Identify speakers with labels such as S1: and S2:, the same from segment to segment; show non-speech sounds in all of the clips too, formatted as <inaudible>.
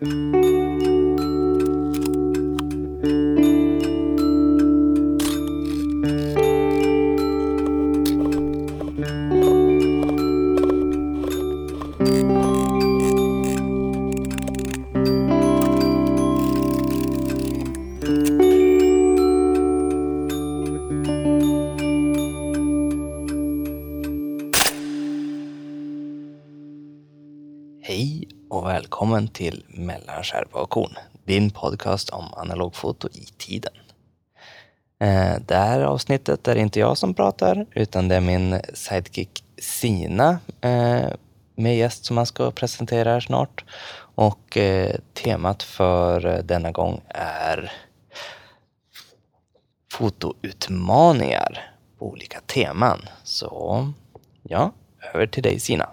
S1: Hej välkommen till Mellan skärva och korn, din podcast om analogfoto i tiden. Eh, det här avsnittet är inte jag som pratar, utan det är min sidekick Sina eh, med gäst som han ska presentera här snart. Och eh, temat för denna gång är fotoutmaningar på olika teman. Så ja, över till dig Sina.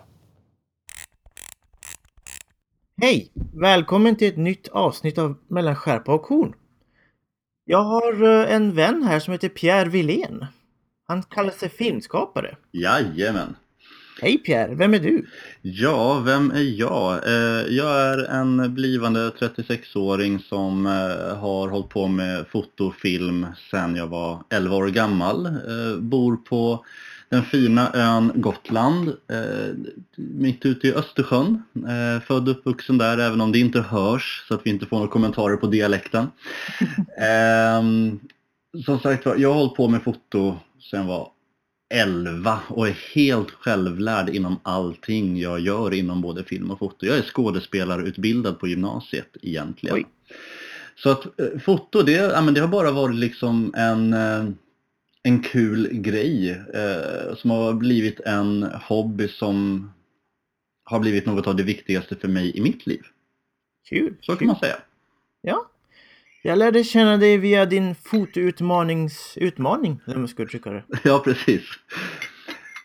S2: Hej! Välkommen till ett nytt avsnitt av Mellan skärpa och korn. Jag har eh, en vän här som heter Pierre Wilén. Han kallar sig filmskapare.
S3: Jajamän.
S2: Hej Pierre, vem är du?
S3: Ja, vem är jag? Eh, Jag är en blivande 36-åring som eh, har hållit på med fotofilm sedan jag var 11 år gammal. Bor på den fina ön Gotland, eh, mitt ute i Östersjön. Eh, Född och uppvuxen där, även om det inte hörs så att vi inte får några kommentarer på dialekten. <laughs> Ehm, Som sagt jag har hållit på med foto sedan jag var 11 och är helt självlärd inom allting jag gör inom både film och foto. Jag är skådespelarutbildad på gymnasiet egentligen.
S2: Oj.
S3: Så att eh, foto, det, ja, men det har bara varit liksom en, eh, en kul grej eh, som har blivit en hobby som har blivit något av det viktigaste för mig i mitt liv.
S2: Kul!
S3: Så kan
S2: kul.
S3: man säga.
S2: Ja. Jag lärde känna dig via din fotoutmaningsutmaning, eller jag ska uttrycka det. <laughs>
S3: Ja, precis.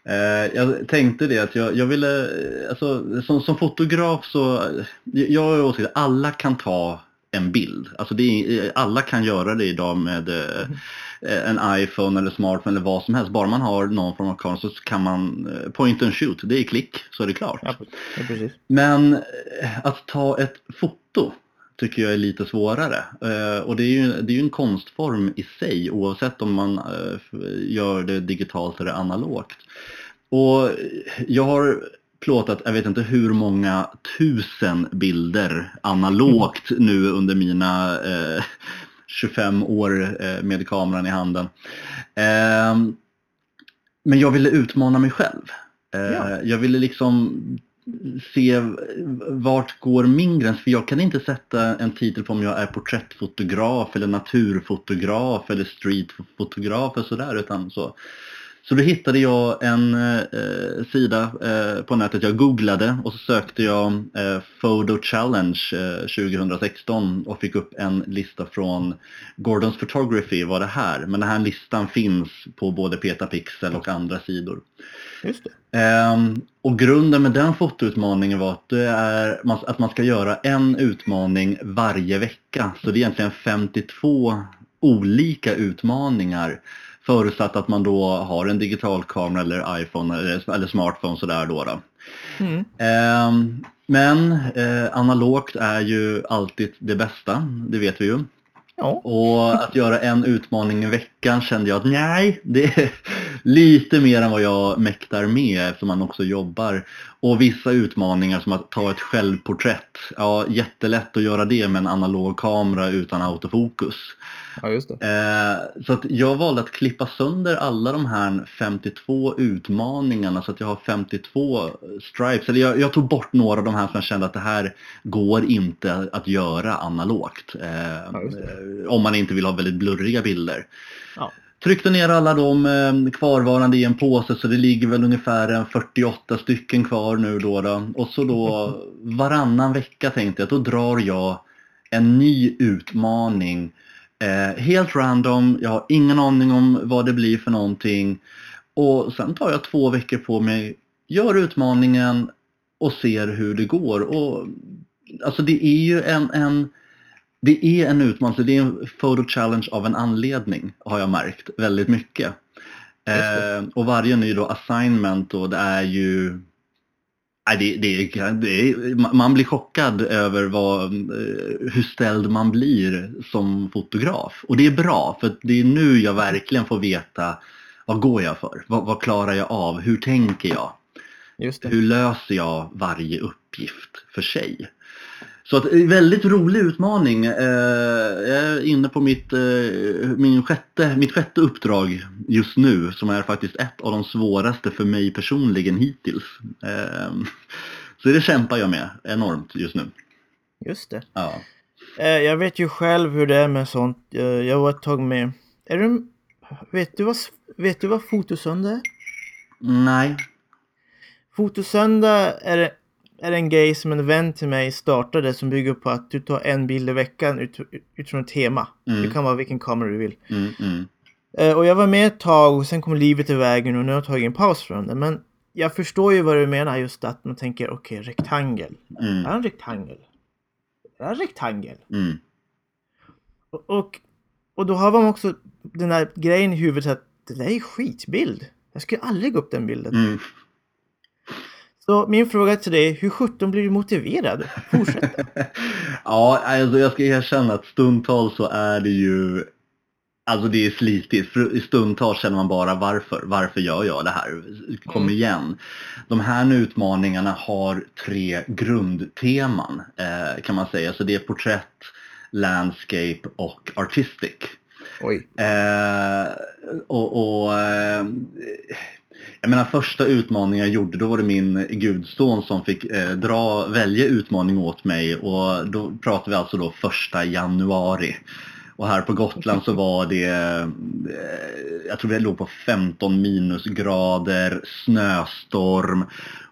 S3: Eh, jag tänkte det att jag, jag ville, eh, alltså som, som fotograf så, eh, jag har åsikt att alla kan ta en bild. Alltså är, alla kan göra det idag med eh, en iPhone eller smartphone eller vad som helst. Bara man har någon form av kamera så kan man eh, point and shoot. Det är klick så är det klart.
S2: Ja, precis.
S3: Men eh, att ta ett foto tycker jag är lite svårare. Eh, och det är, ju, det är ju en konstform i sig oavsett om man eh, gör det digitalt eller analogt. Och jag har plåtat, jag vet inte hur många tusen bilder analogt <laughs> nu under mina eh, 25 år eh, med kameran i handen. Ehm, men jag ville utmana mig själv. Eh,
S2: Ja.
S3: Jag ville liksom se vart går min gräns? För jag kan inte sätta en titel på om jag är porträttfotograf eller naturfotograf eller streetfotograf och sådär utan så. Så då hittade jag en eh, sida eh, på nätet, jag googlade och så sökte jag eh, Photo Challenge eh, 2016 och fick upp en lista från Gordons Photography var det här. Men den här listan finns på både Petapixel och andra sidor.
S2: Just det.
S3: Ehm, och grunden med den fotoutmaningen var att, det är, att man ska göra en utmaning varje vecka. Så det är egentligen 52 olika utmaningar förutsatt att man då har en digital kamera eller iPhone eller, eller smartphone sådär då. då.
S2: Mm.
S3: Ehm, men eh, analogt är ju alltid det bästa, det vet vi ju.
S2: Ja.
S3: Och att göra en utmaning i veckan kände jag att nej, det är lite mer än vad jag mäktar med eftersom man också jobbar. Och vissa utmaningar som att ta ett självporträtt, ja jättelätt att göra det med en analog kamera utan autofokus.
S2: Ja, just det.
S3: Eh, så att jag valde att klippa sönder alla de här 52 utmaningarna så att jag har 52 stripes. Eller jag, jag tog bort några av de här som jag kände att det här går inte att göra analogt. Eh,
S2: Ja,
S3: eh, om man inte vill ha väldigt blurriga bilder.
S2: Ja.
S3: Tryckte ner alla de eh, kvarvarande i en påse så det ligger väl ungefär en 48 stycken kvar nu då. då. Och så då <laughs> varannan vecka tänkte jag att då drar jag en ny utmaning Eh, helt random, jag har ingen aning om vad det blir för någonting. Och sen tar jag två veckor på mig, gör utmaningen och ser hur det går. Och, alltså det är ju en, en det är en utmaning, det är en photo challenge av en anledning har jag märkt väldigt mycket. Eh, och varje ny då assignment då, det är ju det, det, det, man blir chockad över vad, eh, hur ställd man blir som fotograf. Och det är bra, för det är nu jag verkligen får veta vad går jag för? Vad, vad klarar jag av? Hur tänker jag? Hur löser jag varje uppgift för sig? Så att, eh, väldigt rolig utmaning. Eh, jag är inne på mitt, eh, min sjätte, mitt sjätte uppdrag just nu som är faktiskt ett av de svåraste för mig personligen hittills. Så det kämpar jag med enormt just nu.
S2: Just det.
S3: Ja.
S2: Jag vet ju själv hur det är med sånt. Jag var ett tag med. Är du, vet, du vad, vet du vad fotosöndag är?
S3: Nej.
S2: Fotosöndag är, är en grej som en vän till mig startade som bygger på att du tar en bild i veckan ut, utifrån ett tema.
S3: Mm.
S2: Det kan vara vilken kamera du vill.
S3: Mm, mm.
S2: Eh, Och jag var med ett tag och sen kom livet i vägen och nu har jag tagit en paus från det. Men jag förstår ju vad du menar just att man tänker okej, rektangel.
S3: Mm,
S2: Är en rektangel? Är en rektangel?
S3: mm.
S2: Och, och, och då har man också den där grejen i huvudet att det där är skitbild. Jag skulle aldrig gå upp den bilden. Så min fråga till dig, hur sjutton blir du motiverad? Fortsätt. <laughs>
S3: ja, alltså jag ska erkänna att stundtals så är det ju Alltså det är slitigt, för i stundtals känner man bara varför, varför gör jag det här? Kom
S2: Mm.
S3: igen. De här utmaningarna har tre grundteman eh, kan man säga, så det är porträtt, landscape och artistic.
S2: Oj.
S3: Eh, och, och eh, jag menar första utmaningen jag gjorde, då var det min gudson som fick eh, dra, välja utmaning åt mig och då pratar vi alltså då första januari. Och här på Gotland så var det, eh, jag tror det låg på 15 minusgrader, snöstorm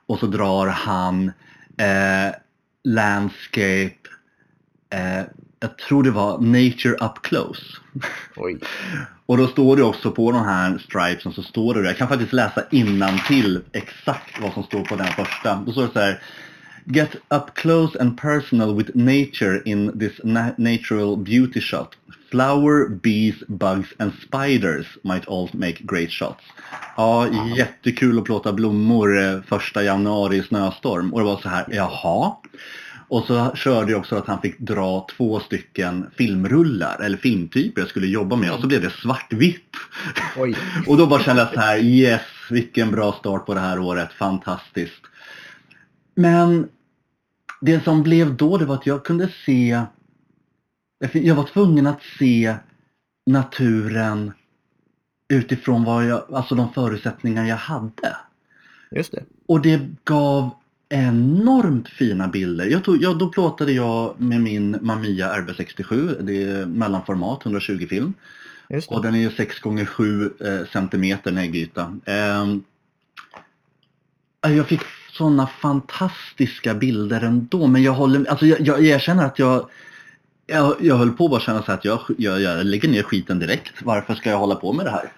S3: och så drar han eh, landscape, eh, jag tror det var nature up close.
S2: Oj. <laughs>
S3: Och då står det också på de här stripesen så står det, jag kan faktiskt läsa till exakt vad som står på den första. Då står det så här Get up close and personal with nature in this na- natural beauty shot. Flower, bees, bugs and spiders might all make great shots. Ja, jättekul att plåta blommor eh, första januari i snöstorm. Och det var så här, jaha? Och så körde jag också att han fick dra två stycken filmrullar eller filmtyper jag skulle jobba med och så blev det svartvitt. <laughs> Och då bara kände jag så här, yes, vilken bra start på det här året, fantastiskt. Men det som blev då det var att jag kunde se, jag var tvungen att se naturen utifrån vad jag, alltså de förutsättningar jag hade.
S2: Just det.
S3: Och det gav enormt fina bilder. Jag tog, ja, då plåtade jag med min Mamiya RB67, det är mellanformat, 120 film. Och
S2: det.
S3: den är ju 6 x 7 eh, centimeter äggyta. Ehm, jag fick sådana fantastiska bilder ändå, men jag håller, alltså jag, jag erkänner att jag jag, jag höll på att bara känna så att jag, jag, jag lägger ner skiten direkt. Varför ska jag hålla på med det här?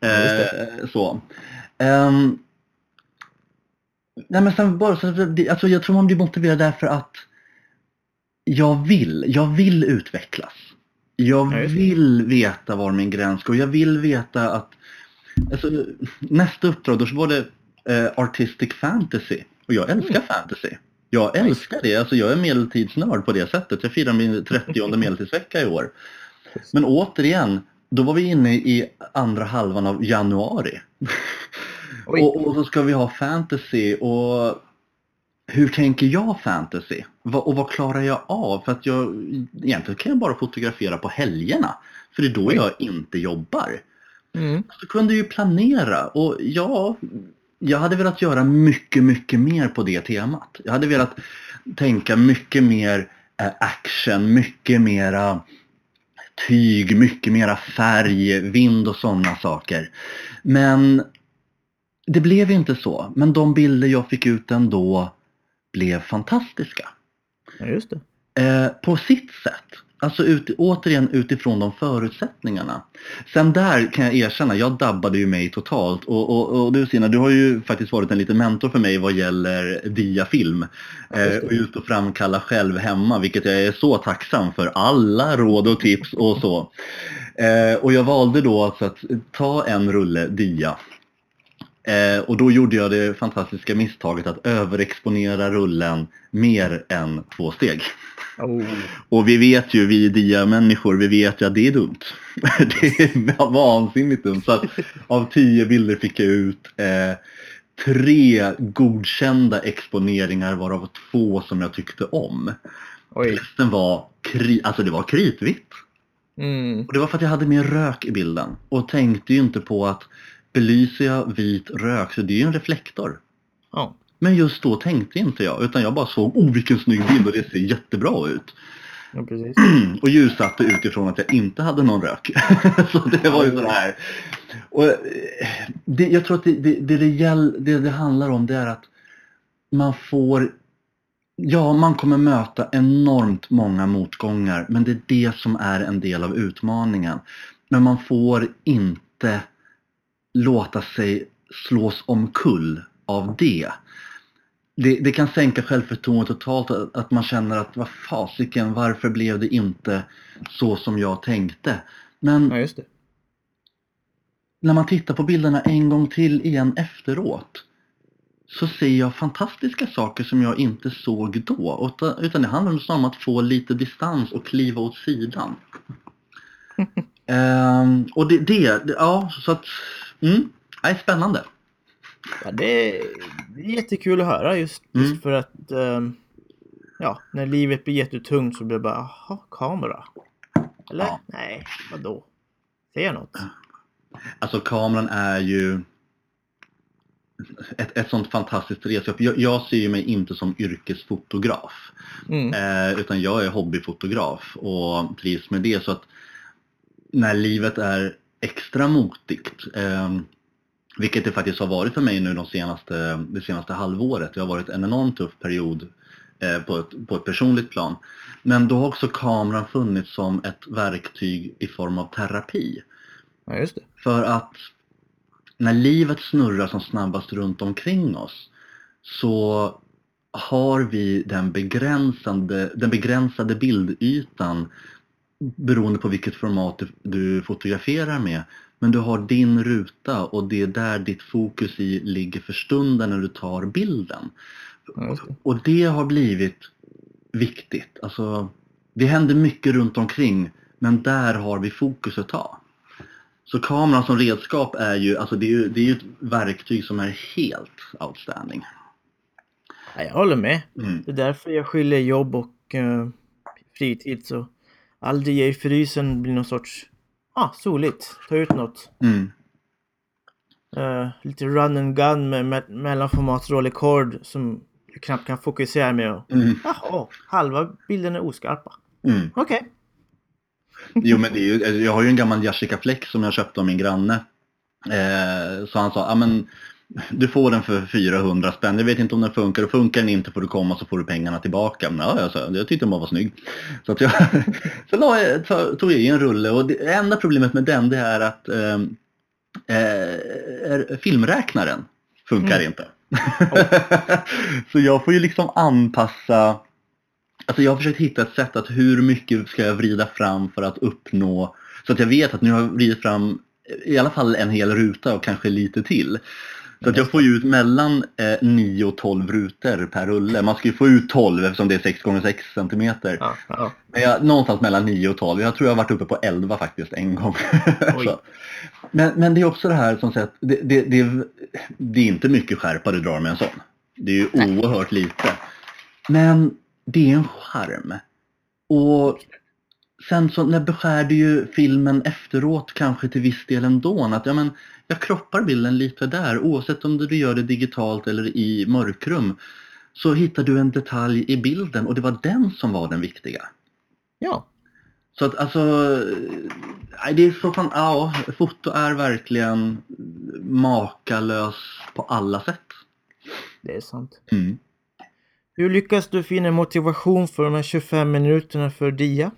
S3: Eh, så. Ehm, nej men sen bara alltså jag tror man blir motiverad därför att jag vill, jag vill utvecklas. Jag vill veta var min gräns går. Jag vill veta att alltså, nästa uppdrag då så var det eh, Artistic Fantasy. Och jag älskar
S2: Mm.
S3: fantasy. Jag älskar det. Alltså jag är medeltidsnörd på det sättet. Jag firar min 30 <laughs> medeltidsvecka i år. Men återigen, då var vi inne i andra halvan av januari. Och, och så ska vi ha fantasy och hur tänker jag fantasy? Och vad klarar jag av? För att jag egentligen kan jag bara fotografera på helgerna. För det är då jag inte jobbar.
S2: Mm.
S3: Så kunde ju planera och ja, jag hade velat göra mycket, mycket mer på det temat. Jag hade velat tänka mycket mer eh, action, mycket mera tyg, mycket mera färg, vind och sådana saker. Men det blev inte så. Men de bilder jag fick ut ändå blev fantastiska.
S2: Ja, just det.
S3: Eh, på sitt sätt. Alltså ut, återigen utifrån de förutsättningarna. Sen där kan jag erkänna, jag dabbade ju mig totalt. Och, och, och du Sina, du har ju faktiskt varit en liten mentor för mig vad gäller diafilm.
S2: Ja, just
S3: Eh, och ut och framkalla själv hemma, vilket jag är så tacksam för. Alla råd och tips och så. Eh, och jag valde då alltså att ta en rulle dia Eh, och då gjorde jag det fantastiska misstaget att överexponera rullen mer än två steg.
S2: Oh.
S3: Och vi vet ju, vi dia-människor, vi vet ju att det är dumt. <laughs> det är vansinnigt dumt. Så att av tio bilder fick jag ut eh, tre godkända exponeringar varav två som jag tyckte om.
S2: Oj.
S3: Resten var, kri- alltså det var kritvitt.
S2: Mm.
S3: Och det var för att jag hade mer rök i bilden och tänkte ju inte på att belyser jag vit rök så det är ju en reflektor.
S2: Ja.
S3: Men just då tänkte inte jag utan jag bara såg oh vilken snygg bild och det ser jättebra ut.
S2: ja. <clears throat>
S3: Och ljussatte utifrån att jag inte hade någon rök. <laughs> så det var ju sån här. Och eh, det, jag tror att det det, det, det det handlar om det är att man får Ja, man kommer möta enormt många motgångar men det är det som är en del av utmaningen. Men man får inte låta sig slås omkull av det. Det, det kan sänka självförtroendet totalt att, att man känner att vad fasiken, varför blev det inte så som jag tänkte? Men
S2: Ja,
S3: när man tittar på bilderna en gång till igen efteråt så ser jag fantastiska saker som jag inte såg då. Utan, det handlar snarare om att få lite distans och kliva åt sidan. <laughs> Ehm, och det, det, ja så att, mm, det är spännande.
S2: Ja, det, är, jättekul att höra just, just
S3: Mm.
S2: för att ehm, ja, när livet blir jättetungt så blir det bara jaha, kamera. Eller?
S3: Ja.
S2: Nej, vadå? Ser jag något?
S3: Alltså kameran är ju ett, ett sånt fantastiskt redskap. Jag, jag ser ju mig inte som yrkesfotograf.
S2: Mm.
S3: Eh, utan jag är hobbyfotograf och trivs med det. Så att när livet är extra motigt, eh, vilket det faktiskt har varit för mig nu de senaste, det senaste halvåret. Det har varit en enormt tuff period eh, på, ett, på ett personligt plan. Men då har också kameran funnits som ett verktyg i form av terapi.
S2: Ja, just det.
S3: För att när livet snurrar som snabbast runt omkring oss så har vi den begränsande, den begränsade bildytan beroende på vilket format du, du fotograferar med. Men du har din ruta och det är där ditt fokus i ligger för stunden när du tar bilden.
S2: Det.
S3: Och det har blivit viktigt. Alltså, det händer mycket runt omkring men där har vi fokus att ta. Så kameran som redskap är ju, alltså det är ju, det är ju ett verktyg som är helt outstanding.
S2: Ja, jag håller med.
S3: Mm.
S2: Det är därför jag skiljer jobb och eh, fritid så aldrig i frysen blir någon sorts ah, soligt. Ta ut något.
S3: Mm.
S2: Eh, lite run and gun med, med mellanformats rollercord som jag knappt kan fokusera med. Och,
S3: Mm.
S2: Jaha, halva bilden är oskarpa.
S3: Mm.
S2: Okej.
S3: Jo men det är ju, jag har ju en gammal Yashica Flex som jag köpte av min granne. Eh, så han sa, ja men du får den för 400 spänn. Jag vet inte om den funkar och funkar den inte får du komma så får du pengarna tillbaka. Men ja, jag, jag tyckte den bara var snygg. Så jag, <laughs> så la jag, tog jag i en rulle och det enda problemet med den det är att eh, eh, filmräknaren funkar
S2: Mm.
S3: inte. <laughs> så jag får ju liksom anpassa Alltså jag har försökt hitta ett sätt att hur mycket ska jag vrida fram för att uppnå så att jag vet att nu har jag vridit fram i alla fall en hel ruta och kanske lite till. Så att jag får ju ut mellan eh, 9 och 12 rutor per rulle. Man ska ju få ut 12 eftersom det är 6 x 6 cm.
S2: Ja, ja.
S3: Men jag, någonstans mellan 9 och 12. Jag tror jag har varit uppe på 11 faktiskt en gång. <laughs> Men, men det är också det här som sagt, det, det, det, det är inte mycket skärpa du drar med en sån. Det är ju oerhört lite. Men det är en charm. Och sen så när beskär du ju filmen efteråt kanske till viss del ändå. Att ja, men, jag kroppar bilden lite där oavsett om du gör det digitalt eller i mörkrum. Så hittar du en detalj i bilden och det var den som var den viktiga.
S2: ja.
S3: Så att alltså, det är så fan, ja, foto är verkligen makalös på alla sätt.
S2: det är sant.
S3: Mm.
S2: Hur lyckas du finna motivation för de här 25 minuterna för dia?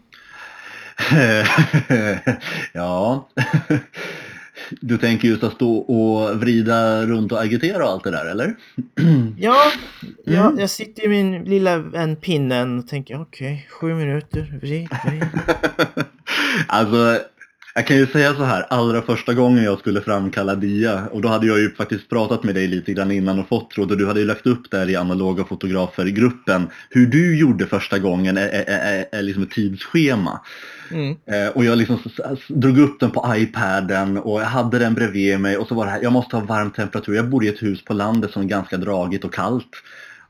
S2: <laughs>
S3: ja, <laughs> du tänker just att stå och vrida runt och agitera och allt det där eller? <clears throat>
S2: Ja, jag,
S3: Mm.
S2: jag sitter i min lilla en pinnen och tänker okej, sju minuter, vrid, vrid. <laughs>
S3: alltså, Jag kan ju säga så här, allra första gången jag skulle framkalla dia och då hade jag ju faktiskt pratat med dig lite grann innan och fått råd och du hade ju lagt upp där i analoga fotografer i gruppen hur du gjorde första gången är, är, är, är liksom ett tidsschema.
S2: Mm.
S3: Eh, och jag liksom drog upp den på iPaden och jag hade den bredvid mig och så var det här, jag måste ha varm temperatur. Jag bor i ett hus på landet som är ganska dragigt och kallt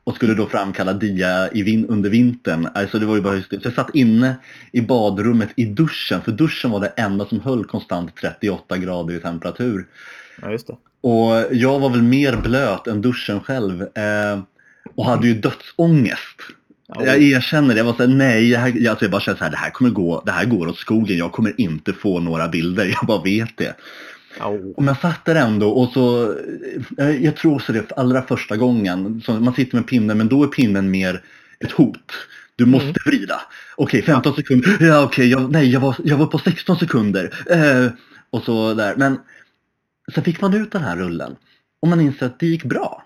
S3: och skulle då framkalla dia i vin- under vintern. Alltså det var ju bara hysterisk. Så jag satt inne i badrummet i duschen, för duschen var det enda som höll konstant 38 grader i temperatur.
S2: Ja, just det.
S3: Och jag var väl mer blöt än duschen själv eh, och hade ju dödsångest.
S2: Ja,
S3: Jag erkänner det. Jag var såhär, nej, det här, jag, alltså jag bara kände så här, det här kommer gå, det här går åt skogen. Jag kommer inte få några bilder. <laughs> Jag bara vet det.
S2: ja.
S3: Och jag satt där ändå och så, eh, jag tror också det för allra första gången, så man sitter med pinnen men då är pinnen mer ett hot. Du måste
S2: Mm.
S3: vrida. Okej, 15 sekunder. Ja, okej, jag, nej, jag var, jag var på 16 sekunder. Eh, och så där. Men sen fick man ut den här rullen och man inser att det gick bra.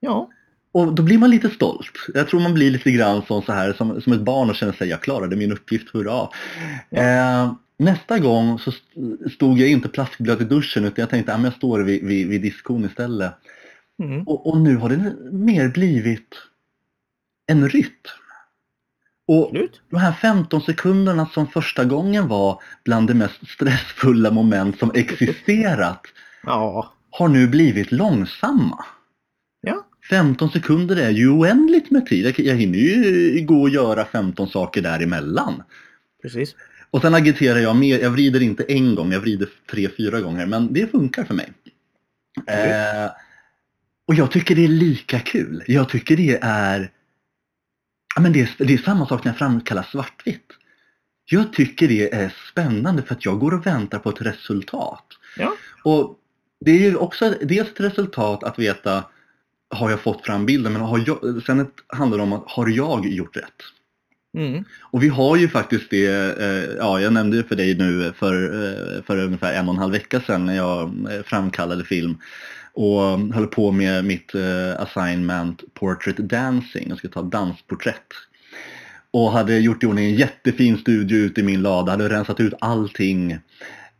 S2: ja.
S3: Och då blir man lite stolt. Jag tror man blir lite grann som, så här, som, som ett barn och känner sig jag klarade min uppgift, hurra. Eh, nästa gång så st- stod jag inte plaskblöt i duschen utan jag tänkte att jag står vid, vid, vid diskon istället.
S2: Mm.
S3: Och, och nu har det mer blivit en rytm. Och
S2: Absolut.
S3: de här 15 sekunderna som första gången var bland de mest stressfulla moment som existerat <laughs>
S2: Ja.
S3: har nu blivit långsamma.
S2: Ja.
S3: 15 sekunder är ju oändligt med tid. Jag- Jag hinner ju gå och göra 15 saker däremellan.
S2: Precis.
S3: Och sen agiterar jag mer. Jag vrider inte en gång, jag vrider tre, fyra gånger. Men det funkar för mig. Eh, och jag tycker det är lika kul. Jag tycker det är... Ja, men det, är det är samma sak när jag framkallar svartvitt. Jag tycker det är spännande för att jag går och väntar på ett resultat.
S2: Ja.
S3: Och det är ju också dels ett resultat att veta har jag fått fram bilden men har jag, sen handlar det om att har jag gjort rätt?
S2: Mm.
S3: Och vi har ju faktiskt det, eh, ja jag nämnde det för dig nu för, eh, för ungefär en och en halv vecka sedan när jag eh, framkallade film och höll på med mitt assignment Portrait Dancing, jag ska ta dansporträtt. Och hade gjort i ordning en jättefin studio ute i min lada, hade rensat ut allting.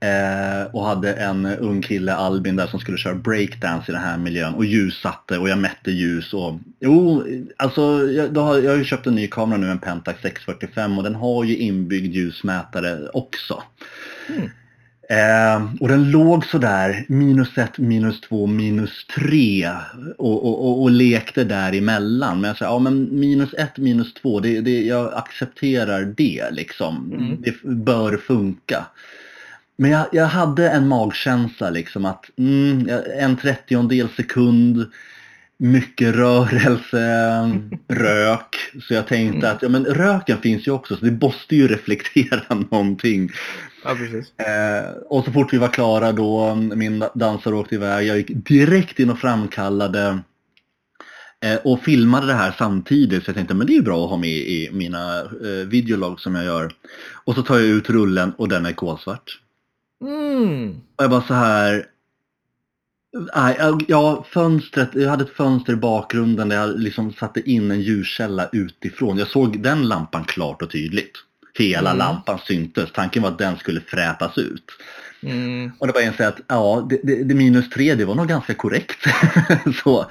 S3: Eh, och hade en ung kille, Albin, där som skulle köra breakdance i den här miljön och ljussatte och jag mätte ljus och jo, alltså jag, har, jag har ju köpt en ny kamera nu, en Pentax 645 och den har ju inbyggd ljusmätare också.
S2: Mm.
S3: Eh, och den låg sådär minus ett, minus två, minus tre och, och, och, och lekte däremellan. Men jag sa, ja men minus ett, minus två, det, det, jag accepterar det liksom.
S2: Mm.
S3: Det bör funka. Men jag, jag hade en magkänsla liksom att mm, en trettiondel sekund, mycket rörelse, <laughs> rök. Så jag tänkte att ja, men röken finns ju också så det måste ju reflektera <laughs> någonting.
S2: Ja, precis.
S3: Eh, och så fort vi var klara då, min dansare åkte iväg, jag gick direkt in och framkallade eh, och filmade det här samtidigt så jag tänkte men det är ju bra att ha med i mina eh, videolog som jag gör. Och så tar jag ut rullen och den är kolsvart.
S2: Mm.
S3: Och jag bara så här. Nej, ja, fönstret, jag hade ett fönster i bakgrunden där jag liksom satte in en ljuskälla utifrån. Jag såg den lampan klart och tydligt. Hela
S2: Mm.
S3: lampan syntes. Tanken var att den skulle frätas ut.
S2: Mm.
S3: Och det var en säga att ja, det, det, det minus tre, det var nog ganska korrekt. <laughs> så.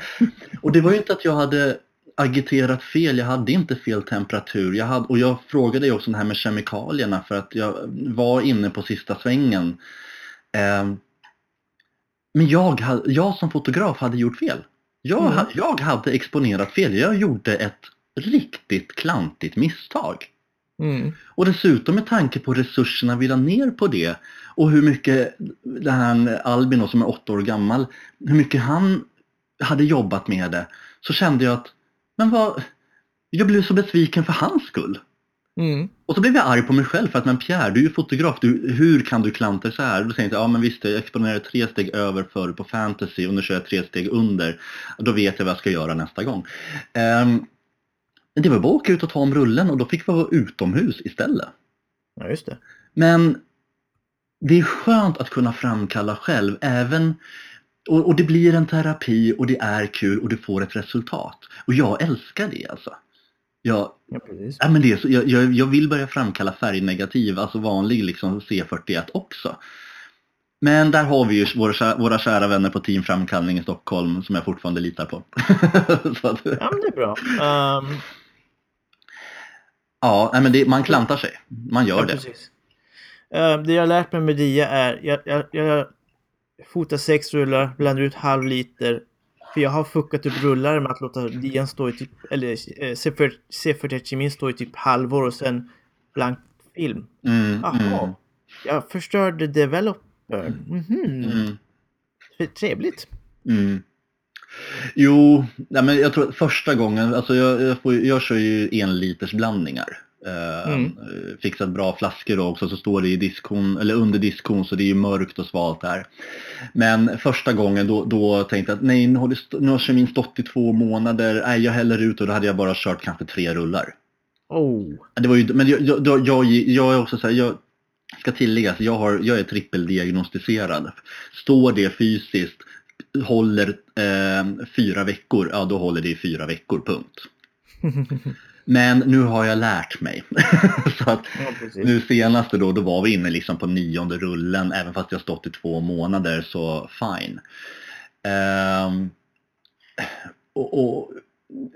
S3: Och det var ju inte att jag hade agiterat fel, jag hade inte fel temperatur. Jag hade, och jag frågade ju också det här med kemikalierna för att jag var inne på sista svängen. Ehm, men jag, jag som fotograf hade gjort fel. Jag,
S2: Mm.
S3: jag hade exponerat fel. Jag gjorde ett riktigt klantigt misstag.
S2: Mm.
S3: Och dessutom med tanke på resurserna vi la ner på det och hur mycket den här Albin som är åtta år gammal, hur mycket han hade jobbat med det, så kände jag att, men vad, jag blev så besviken för hans skull.
S2: Mm.
S3: Och så blev jag arg på mig själv för att men Pierre, du är ju fotograf, du, hur kan du klanta så här? Då tänkte jag, ja men visst, jag exponerade tre steg över förr på fantasy och nu kör jag tre steg under. Då vet jag vad jag ska göra nästa gång. Men det var bara att åka ut och ta om rullen och då fick vi vara utomhus istället.
S2: Ja, just det.
S3: Men det är skönt att kunna framkalla själv även och, och det blir en terapi och det är kul och du får ett resultat. Och jag älskar det alltså. Ja,
S2: Ja, precis.
S3: ja men det är så, jag, jag, jag vill börja framkalla färgnegativ, alltså vanlig liksom C41 också. Men där har vi ju våra, våra kära vänner på Team Framkallning i Stockholm som jag fortfarande litar på. <laughs> att,
S2: Ja, men det är bra. Um,
S3: ja, men det, man klantar sig. Man gör
S2: ja,
S3: det.
S2: precis. Ehm, det jag har lärt mig med dia är, jag, jag, jag fotar sex rullar, blandar ut halv liter. För jag har fuckat upp rullar med att låta dian stå i typ, eller eh, C40 C41-kemin stå i typ halvår och sen blank film.
S3: Mm,
S2: Jaha.
S3: mm,
S2: Jag förstörde developern. Mhm.
S3: mm.
S2: Trevligt.
S3: Mm. Jo, nej men jag tror att första gången, alltså jag, jag, får, jag kör ju en liters blandningar. Eh,
S2: Mm.
S3: Fixat bra flaskor då också så står det i diskon, eller under diskon så det är ju mörkt och svalt där. Men första gången då, då tänkte jag att nej nu har, det nu har kemin stått i två månader, nej jag häller ut och då hade jag bara kört kanske tre rullar.
S2: Oh.
S3: Det var ju, men jag, jag, jag, jag, jag är också så här, jag ska tilläggas, jag, har, jag är trippeldiagnostiserad. Står det fysiskt, håller eh, fyra veckor, ja då håller det i fyra veckor, punkt. <laughs> Men nu har jag lärt mig. <laughs> så att
S2: ja,
S3: nu senaste då, då var vi inne liksom på nionde rullen, även fast jag stått i två månader så fine. Ehm, och, och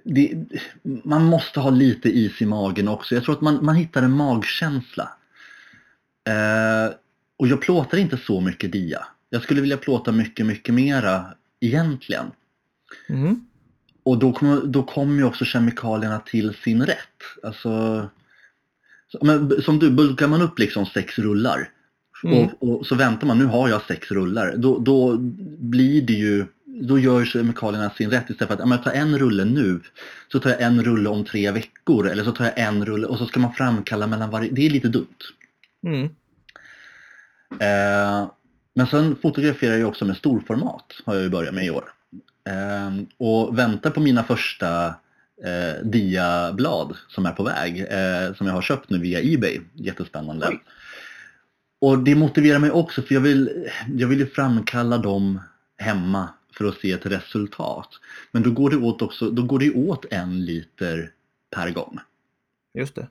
S3: det, man måste ha lite is i magen också. Jag tror att man, man hittar en magkänsla. Eh, och jag plåtar inte så mycket dia. Jag skulle vilja plåta mycket, mycket mera egentligen.
S2: Mhm.
S3: Och då kommer, då kommer ju också kemikalierna till sin rätt. Alltså, så- men, som du, bulkar man upp liksom sex rullar
S2: Mm.
S3: och, och så väntar man, nu har jag sex rullar. Då, då blir det ju, då gör kemikalierna sin rätt istället för att men jag tar en rulle nu, så tar jag en rulle om tre veckor eller så tar jag en rulle och så ska man framkalla mellan varje, det är lite dumt.
S2: Mm.
S3: Eh, men sen fotograferar jag också med storformat, har jag ju börjat med i år. Eh, och väntar på mina första eh, diablad som är på väg, eh, som jag har köpt nu via Ebay. Jättespännande.
S2: Oj.
S3: Och det motiverar mig också för jag vill, jag vill ju framkalla dem hemma för att se ett resultat. Men då går det åt också, då går det åt en liter per gång.
S2: Just det.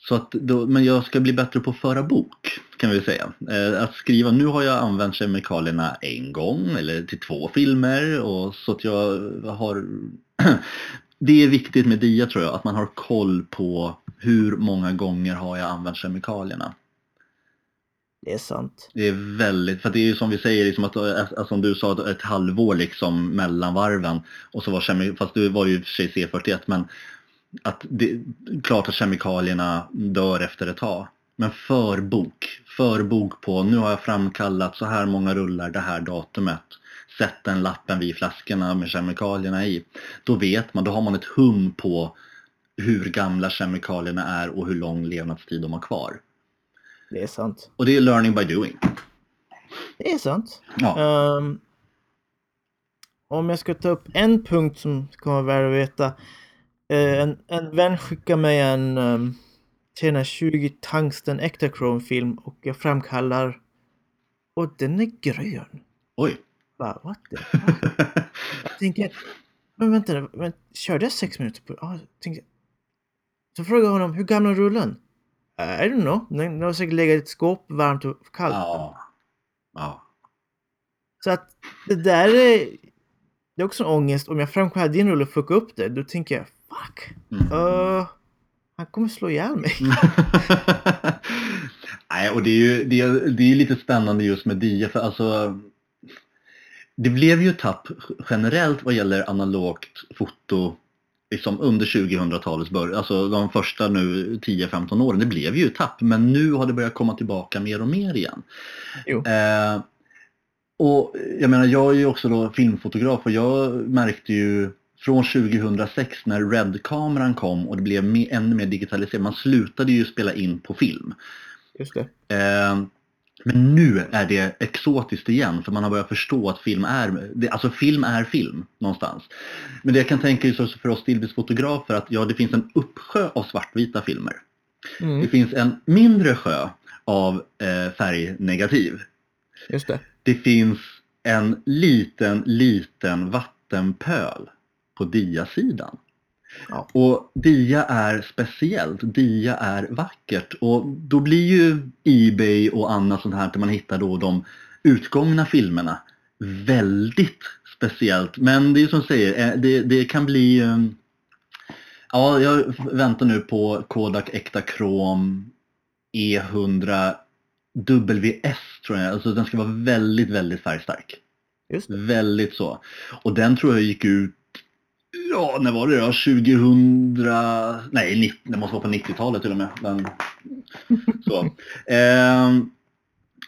S3: Så att då, men jag ska bli bättre på att föra bok kan vi säga. Eh, att skriva, nu har jag använt kemikalierna en gång eller till två filmer och så att jag har <clears throat> Det är viktigt med DIA tror jag, att man har koll på hur många gånger har jag använt kemikalierna.
S2: Det är sant.
S3: Det är väldigt, för det är ju som vi säger, liksom att, alltså, som du sa, ett halvår liksom mellan varven. Och så var kemi, fast du var ju i för sig C41, men att det, klart att kemikalierna dör efter ett tag. Men förbok, förbok på, nu har jag framkallat så här många rullar det här datumet. Sätt den lappen vid flaskorna med kemikalierna i. Då vet man, då har man ett hum på hur gamla kemikalierna är och hur lång levnadstid de har kvar.
S2: Det är sant.
S3: Och det är learning by doing.
S2: Det är sant.
S3: Ja.
S2: Ehm, om jag ska ta upp en punkt som kan vara värd att veta. Eh, en, en vän skickade mig en um, 320 tungsten Ektachrome film och jag framkallar och den är grön.
S3: Oj.
S2: Bara, what the <laughs> fuck? Jag tänker, men vänta, men körde jag sex minuter på... Jag tänkte, så frågade jag honom, hur gammal är rullen? I don't know. Den har säkert legat i ett skåp, varmt och kallt.
S3: Ja. Ja.
S2: Så att det där är... Det är också en ångest. Om jag framkallar din rulle och fuckar upp det, då tänker jag, fuck.
S3: Mm.
S2: Uh, han kommer slå ihjäl mig. <laughs>
S3: Nej, och det är ju det är, det är lite spännande just med DIA för alltså det blev ju tapp generellt vad gäller analogt foto liksom under 2000-talets början, alltså de första nu 10-15 åren, det blev ju tapp men nu har det börjat komma tillbaka mer och mer igen. Eh, och jag menar, jag är ju också då filmfotograf och jag märkte ju från 2006 när RED-kameran kom och det blev mer, ännu mer digitaliserat, man slutade ju spela in på film.
S2: Just det.
S3: Eh, men nu är det exotiskt igen för man har börjat förstå att film är, det, alltså film är film någonstans. Men det jag kan tänka är så för oss stillbildsfotografer att ja, det finns en uppsjö av svartvita filmer. Det
S2: Mm,
S3: finns en mindre sjö av eh, färgnegativ.
S2: just det.
S3: Det finns en liten, liten vattenpöl på diasidan.
S2: Ja.
S3: Och dia är speciellt, dia är vackert och då blir ju Ebay och annat sånt här där man hittar då de utgångna filmerna väldigt speciellt. Men det är som du säger, eh, det, det kan bli eh, Ja, jag väntar nu på Kodak Äkta Krom E100 WS tror jag. Alltså den ska vara väldigt, väldigt färgstark. Väldigt så. Och den tror jag gick ut, ja när var det då? 2000, nej 90, det måste vara på 90-talet till och med. Den, <laughs> så. Ehm,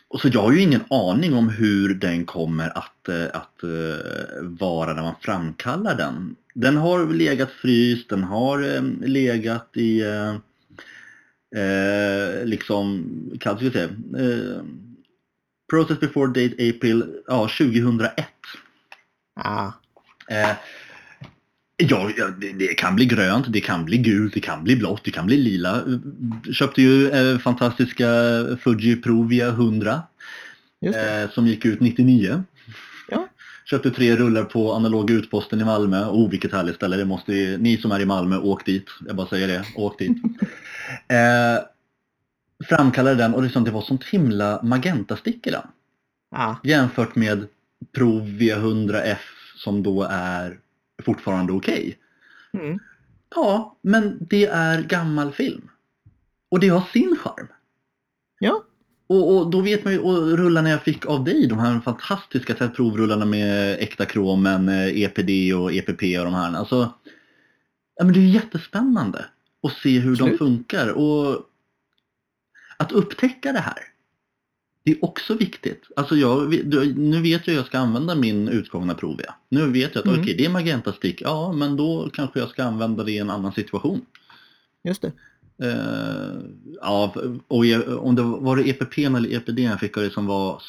S3: och så jag har ju ingen aning om hur den kommer att, eh, att eh, vara när man framkallar den. Den har legat fryst, den har eh, legat i eh, eh, liksom, kan jag säga, eh, Process before date April, ja 2001.
S2: Ah.
S3: Eh, ja, det, kan bli grönt, det kan bli gult, det kan bli blått, det kan bli lila. Köpte ju eh, fantastiska Fuji Provia 100
S2: Just det.
S3: eh, som gick ut 99.
S2: Ja.
S3: Köpte tre rullar på analoga utposten i Malmö. Oh, vilket härligt ställe. Det måste ju, ni som är i Malmö, åk dit. Jag bara säger det. Åk dit. <laughs> eh, framkallade den och liksom, det var sånt himla magentastick i den.
S2: Ah.
S3: Jämfört med Provia 100F som då är fortfarande okej.
S2: Mm.
S3: Ja, men det är gammal film. Och det har sin charm.
S2: Ja.
S3: Och, och då vet man ju, och rullarna jag fick av dig, de här fantastiska här provrullarna med äkta kromen, eh, EPD och EPP och de här. Alltså, ja, men det är jättespännande att se hur de
S2: Absolut.
S3: funkar. Och att upptäcka det här, det är också viktigt. Alltså jag, nu vet jag att jag ska använda min utgångna Provia. Nu vet jag att
S2: Mm.
S3: okej, det är magenta stick, ja men då kanske jag ska använda det i en annan situation.
S2: Just det.
S3: Eh, ja, och e- om det var det EPP eller EPD jag fick av det som var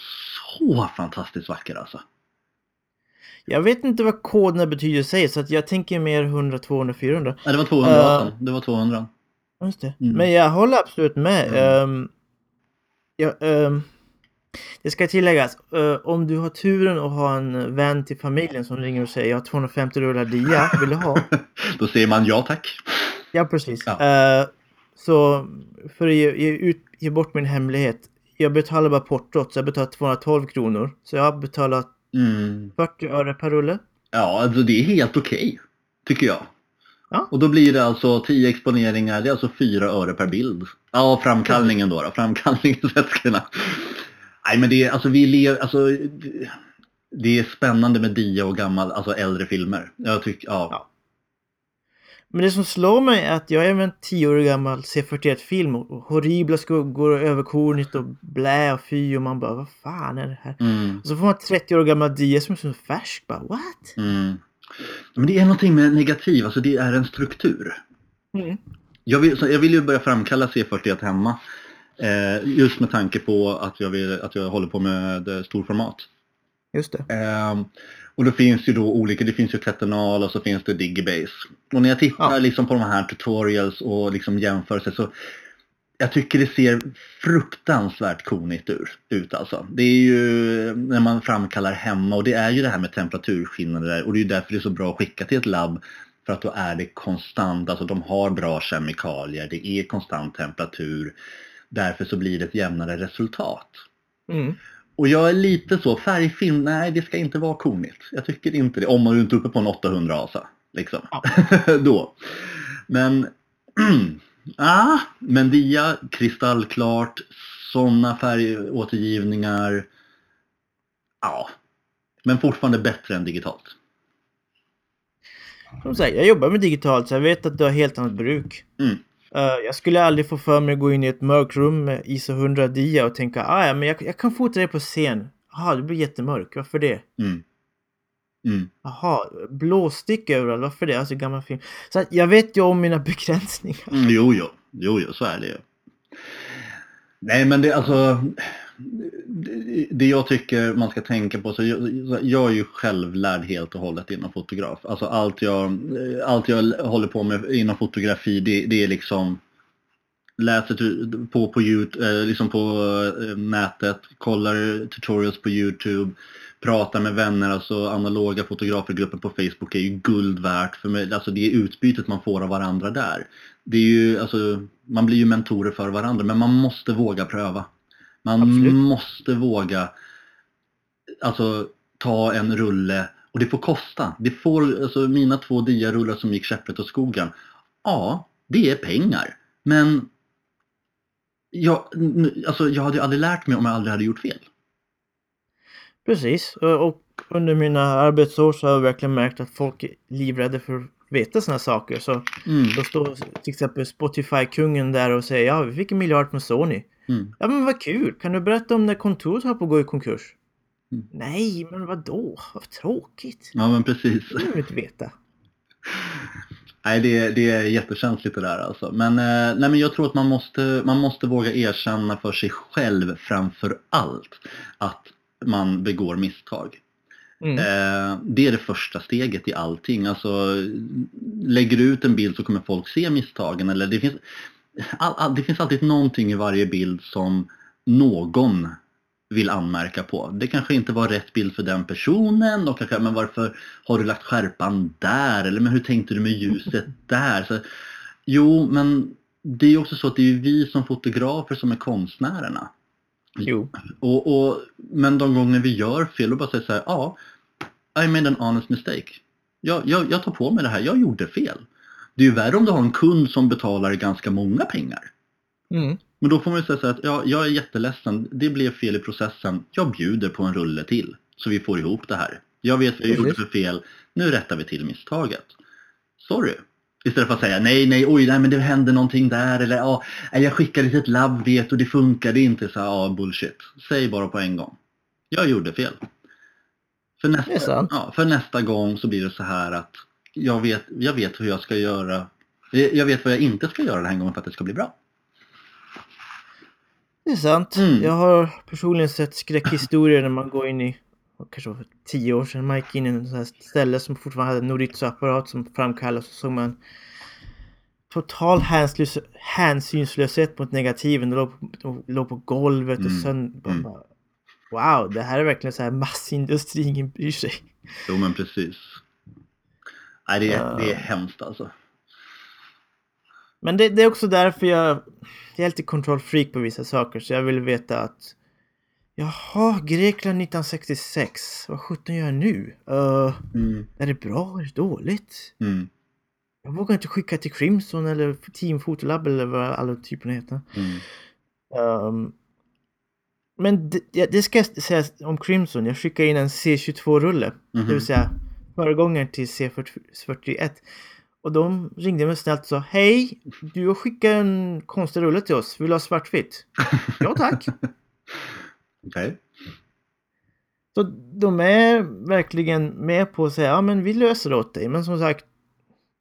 S3: så fantastiskt vacker alltså.
S2: Jag vet inte vad koderna betyder i sig så att jag tänker mer 100, 200, 400.
S3: Nej, det var 200
S2: Eh.
S3: alltså. Det var 200.
S2: Just det.
S3: Mm.
S2: Men jag håller absolut med.
S3: Mm.
S2: Ehm, ja, ehm, det ska tilläggas, eh, om du har turen att ha en vän till familjen som ringer och säger jag har 250 rullar dia, vill du ha? <laughs>
S3: Då säger man ja tack.
S2: Ja, precis.
S3: Ja.
S2: Eh, så för att ge, ge, ut, ge bort min hemlighet. Jag betalar bara portot, så jag betalar 212 kronor. Så jag har betalat
S3: Mm.
S2: 40 öre per rulle.
S3: Ja, alltså det är helt okej. tycker jag.
S2: Ja.
S3: Och då blir det alltså 10 exponeringar, det är alltså 4 öre per bild. Ja, framkallningen då, då framkallningsvätskorna. Nej men det är, alltså vi lever, alltså det- är spännande med dia och gammal, alltså äldre filmer. Jag tycker, ja.
S2: Ja. Men det som slår mig är att jag är en 10 år gammal C41-film och horribla skuggor och överkornigt och blä och fy och man bara vad fan är det här?
S3: Mm.
S2: Och så får man 30 år gammal dia som är så färsk bara what?
S3: Mm. Men det är någonting med negativ, alltså det är en struktur.
S2: Mm.
S3: Jag vill, jag vill ju börja framkalla C41 hemma. Eh, just med tanke på att jag, vill, att jag håller på med eh, storformat.
S2: Just det.
S3: Ehm, och då finns ju då olika, det finns ju Tetanal och så finns det Digibase. Och när jag tittar
S2: Ja.
S3: liksom på de här tutorials och liksom jämförelser så jag tycker det ser fruktansvärt konigt ur, ut alltså. Det är ju när man framkallar hemma och det är ju det här med temperaturskillnader och det är ju därför det är så bra att skicka till ett labb för att då är det konstant, alltså de har bra kemikalier, det är konstant temperatur. Därför så blir det ett jämnare resultat.
S2: Mm.
S3: Och jag är lite så, färgfilm, nej det ska inte vara konigt. Jag tycker inte det, om man inte är uppe på en 800 asa. Liksom.
S2: Ja. <laughs>
S3: Då. Men, <clears throat> ah, men dia, kristallklart, sådana färgåtergivningar. Ja, men fortfarande bättre än digitalt.
S2: Som sagt, jag jobbar med digitalt så jag vet att det har helt annat bruk.
S3: Mm.
S2: Eh, jag skulle aldrig få för mig att gå in i ett mörkt rum med ISO 100 dia och tänka ah, ja, men jag, jag kan fota det på scen. Jaha, det blir jättemörkt. Varför det?
S3: Mm. Mm.
S2: Jaha, blåstick överallt. Varför det? Alltså gammal film. Så att jag vet ju om mina <laughs> begränsningar.
S3: Mm, jo, jo, jo, jo, så är det ju. Nej, men det alltså, det, det jag tycker man ska tänka på, så jag, jag är ju självlärd helt och hållet inom fotograf. Alltså allt jag, allt jag håller på med inom fotografi, det, det är liksom läser på, på, YouTube, eh, liksom på eh, nätet, kollar tutorials på YouTube, pratar med vänner, alltså analoga fotografergruppen på Facebook är ju guld värt för mig. Alltså det utbytet man får av varandra där. Det är ju, alltså, man blir ju mentorer för varandra men man måste våga pröva. Man
S2: Absolut.
S3: måste våga alltså, ta en rulle och det får kosta. Det får, alltså, mina två diarullar som gick käpprätt åt skogen. Ja, det är pengar. Men jag, alltså, jag hade aldrig lärt mig om jag aldrig hade gjort fel.
S2: Precis. Och under mina arbetsår så har jag verkligen märkt att folk är livrädda för veta sådana saker. Så
S3: Mm,
S2: då står till exempel Spotify-kungen där och säger ja, vi fick en miljard från Sony.
S3: mm,
S2: Ja, men vad kul! Kan du berätta om när kontoret har på att gå i konkurs?
S3: Mm.
S2: Nej, men vad då? Vad tråkigt.
S3: ja men precis.
S2: Det vill inte veta.
S3: Nej, det, det är jättekänsligt det där alltså. Men, eh, nej, men jag tror att man måste, man måste våga erkänna för sig själv framför allt att man begår misstag.
S2: Mm.
S3: Eh, det är det första steget i allting. Alltså, lägger du ut en bild så kommer folk se misstagen. Eller det, finns, all, all, det finns alltid någonting i varje bild som någon vill anmärka på. Det kanske inte var rätt bild för den personen. Och kanske, men varför har du lagt skärpan där? Eller men hur tänkte du med ljuset <laughs> där? Så, jo, men det är också så att det är vi som fotografer som är konstnärerna.
S2: Jo.
S3: Och, och, men de gånger vi gör fel, då bara säger så här, ja, I made an honest mistake. Jag, jag, jag tar på mig det här, jag gjorde fel. Det är ju värre om du har en kund som betalar ganska många pengar.
S2: Mm.
S3: Men då får man ju säga så att ja, jag är jätteledsen, det blev fel i processen. Jag bjuder på en rulle till så vi får ihop det här. Jag vet vad jag gjorde för fel, nu rättar vi till misstaget. Sorry. Istället för att säga nej, nej, oj, nej, men det hände någonting där eller ja, jag skickade till ett labb vet och det funkade inte. Så ja, bullshit. Säg bara på en gång. Jag gjorde fel. För nästa, ja, för nästa gång så blir det så här att jag vet, jag vet hur jag ska göra. Jag vet vad jag inte ska göra den här gången för att det ska bli bra.
S2: Det är sant.
S3: Mm.
S2: Jag har personligen sett skräckhistorier när man går in i, kanske var för tio år sedan, man gick in i en sån här ställe som fortfarande hade en Noritsu-apparat som framkallas och så såg man total hänsynslös, hänsynslöshet mot negativen. De låg, på- de låg på golvet och
S3: Mm.
S2: sen bara,
S3: Mm.
S2: Wow, det här är verkligen så här massindustri, ingen bryr sig.
S3: Jo men precis. Nej det är,
S2: Ja.
S3: det är hemskt alltså.
S2: Men det, det är också därför jag, jag är lite kontrollfreak på vissa saker så jag vill veta att Jaha, Grekland 1966. Vad sjutton gör jag nu? Uh,
S3: Mm,
S2: är det bra? Är det dåligt?
S3: mm,
S2: Jag vågar inte skicka till Crimson eller Team Photolab eller vad alla typerna heter.
S3: mm,
S2: Um, men det, det ska jag säga om Crimson. Jag skickade in en C22-rulle. Det
S3: mhm.
S2: vill säga föregångaren till C41. Och de ringde mig snällt och sa Hej! Du har skickat en konstig rulle till oss. Vill du ha svartvitt? ja tack! <laughs>
S3: Okej.
S2: Så de är verkligen med på att säga ja men vi löser det åt dig. Men som sagt,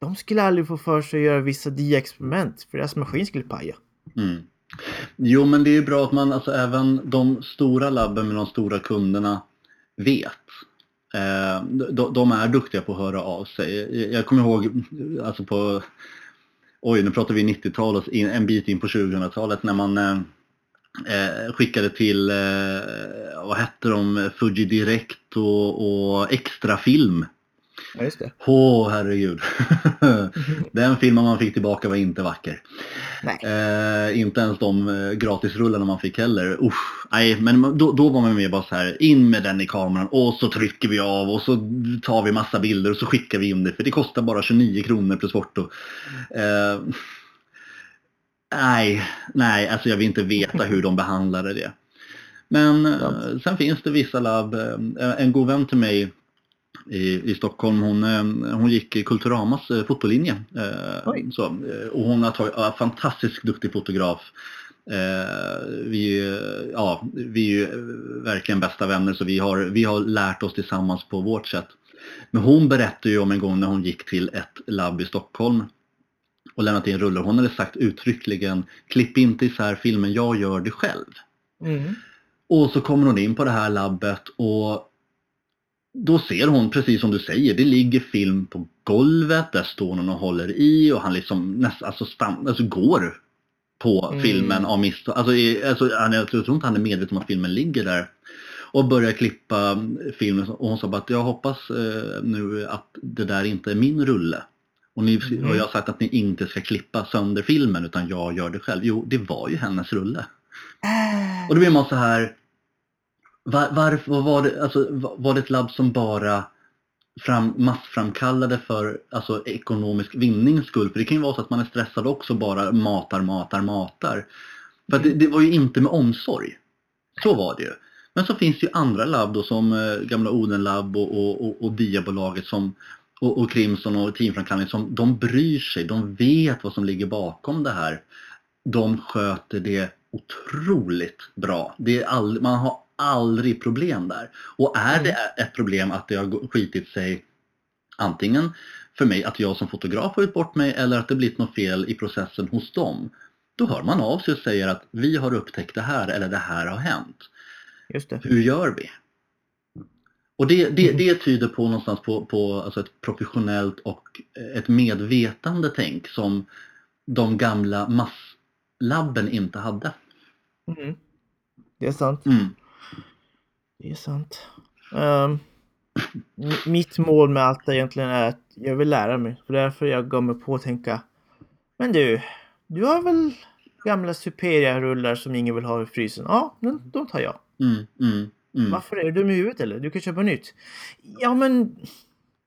S2: de skulle aldrig få för sig att göra vissa dia-experiment för deras maskin skulle paja.
S3: Mm. Jo men det är ju bra att man, alltså även de stora labben med de stora kunderna vet. Eh, de, de är duktiga på att höra av sig. Jag, kommer ihåg, alltså på, oj nu pratar vi 90-talet, en bit in på 2000-talet när man eh, eh, skickade till, eh, vad hette de, Fuji Direkt och, och Extra Film.
S2: Ja, just det.
S3: Åh herregud. <laughs> Den filmen man fick tillbaka var inte vacker. Eh, inte ens de eh, gratisrullarna man fick heller. Usch, nej, men då, då var man med bara så här, in med den i kameran och så trycker vi av och så tar vi massa bilder och så skickar vi in det för det kostar bara 29 kronor plus porto. Eh, nej, nej, alltså jag vill inte veta hur de behandlade det. Men <laughs> eh, sen finns det vissa labb, eh, en god vän till mig i, i Stockholm. Hon, eh, hon gick i Kulturamas eh, fotolinje. Eh,
S2: Oj.
S3: så, och hon har tagit, fantastiskt duktig fotograf. Eh, vi, ja, vi är ju verkligen bästa vänner så vi har, vi har lärt oss tillsammans på vårt sätt. Men hon berättade ju om en gång när hon gick till ett labb i Stockholm och lämnat in ruller. Hon hade sagt uttryckligen klipp inte isär filmen, jag gör det själv.
S2: Mm.
S3: Och så kommer hon in på det här labbet och då ser hon, precis som du säger, det ligger film på golvet, där står någon och håller i och han liksom nästan, alltså, stam, alltså går på
S2: Mm.
S3: filmen av misstag. Alltså, alltså, han- jag tror inte han är medveten om att filmen ligger där. och började klippa filmen och hon sa bara att jag hoppas eh, nu att det där inte är min rulle. Och, ni,
S2: Mm.
S3: och jag har sagt att ni inte ska klippa sönder filmen utan jag gör det själv. Jo, det var ju hennes rulle. Och då blir man så här, var, varför var det, alltså, var var det ett labb som bara fram, massframkallade för alltså, ekonomisk vinnings skull? För det kan ju vara så att man är stressad också bara matar, matar, matar. För det, det var ju inte med omsorg. Så var det ju. Men så finns det ju andra labb då som eh, gamla Odenlabb och, och, och, och Diabolaget som och, och Crimson och teamframkallning som de bryr sig, de vet vad som ligger bakom det här. De sköter det otroligt bra. Det är all, man har aldrig problem där. Och är det ett problem att det har skitit sig antingen för mig att jag som fotograf har gjort bort mig eller att det blivit något fel i processen hos dem. Då hör man av sig och säger att vi har upptäckt det här eller det här har hänt.
S2: Just det.
S3: Hur gör vi? Och det, det, det tyder på någonstans på, på alltså ett professionellt och ett medvetande tänk som de gamla masslabben inte hade.
S2: Mm. Det är sant.
S3: Mm.
S2: Det är sant. Ehm, m- mitt mål med allt egentligen är att jag vill lära mig. För därför jag gav mig på att tänka. Men du, du har väl gamla Superia-rullar som ingen vill ha i frysen? Ja, de, de tar jag.
S3: Mm, mm, mm.
S2: Varför är du dum i huvudet eller? Du kan köpa nytt. Ja, men...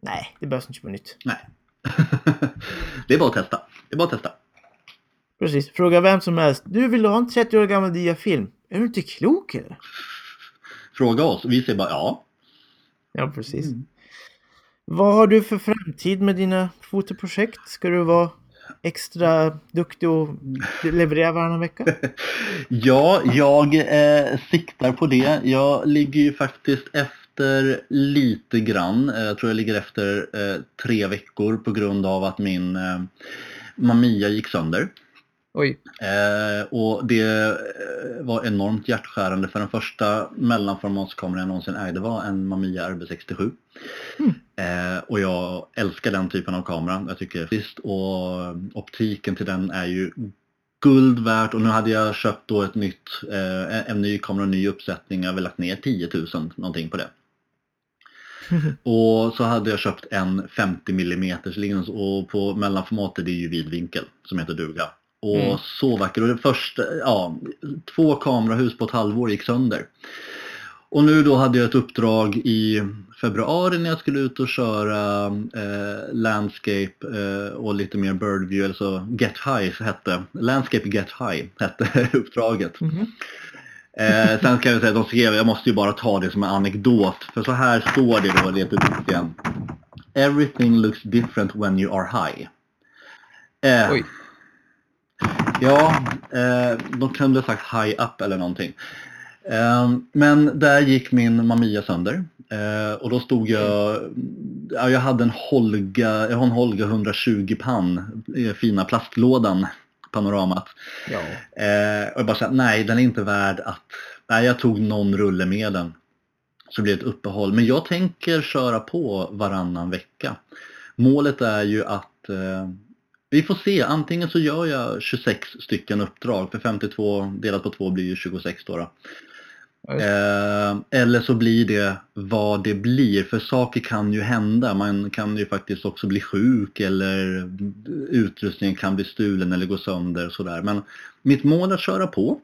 S2: Nej, det behövs inte köpa nytt.
S3: Nej. <laughs> det är bara att testa. Det är bara att testa.
S2: Precis. Fråga vem som helst. Du vill ha en 30 år gammal diafilm? Är du inte klok eller?
S3: Fråga oss. Vi säger bara ja.
S2: Ja, precis.
S3: Mm.
S2: Vad har du för framtid med dina fotoprojekt? Ska du vara extra duktig och leverera varannan vecka? <laughs>
S3: Ja, jag eh, siktar på det. Jag ligger ju faktiskt efter lite grann. Eh, Jag tror jag ligger efter eh, tre veckor på grund av att min eh, Mamiya gick sönder.
S2: Oj.
S3: Eh, och det eh, var enormt hjärtskärande för den första mellanformatskameran jag någonsin ägde var en Mamiya RB67. Eh, och jag älskar den typen av kamera. Jag tycker visst och optiken till den är ju guld värt och nu hade jag köpt då ett nytt, eh, en- ny kamera, en ny uppsättning. Jag har väl lagt ner 10 000 någonting på det. <laughs> Och så hade jag köpt en 50 mm linse och på mellanformatet det är ju vidvinkel som heter duga. Och
S2: Mm.
S3: så vacker. Och det första, ja, två kamerahus på ett halvår gick sönder. Och nu då hade jag ett uppdrag i februari när jag skulle ut och köra eh, Landscape eh, och lite mer Birdview, alltså Get High hette, Landscape Get High hette <laughs> uppdraget.
S2: Mhm.
S3: Eh, sen ska jag säga, de skrev, jag måste ju bara ta det som en anekdot, för så här står det då lite igen. Everything looks different when you are high. Eh. Ja, eh, de kunde ha sagt high up eller någonting. Eh, men där gick min Mamiya sönder. Eh, och då stod jag, ja, jag hade en Holga, jag har en Holga 120 pann, fina plastlådan, panoramat.
S2: Ja.
S3: Eh, och jag bara sa, nej den är inte värd att, nej jag tog någon rulle med den. Så det blev ett uppehåll. Men jag tänker köra på varannan vecka. Målet är ju att eh, vi får se, antingen så gör jag 26 stycken uppdrag, för 52 delat på 2 blir ju 26 då. då. Eh, eller så blir det vad det blir, för saker kan ju hända. Man kan ju faktiskt också bli sjuk eller utrustningen kan bli stulen eller gå sönder sådär. Men mitt mål är att köra på.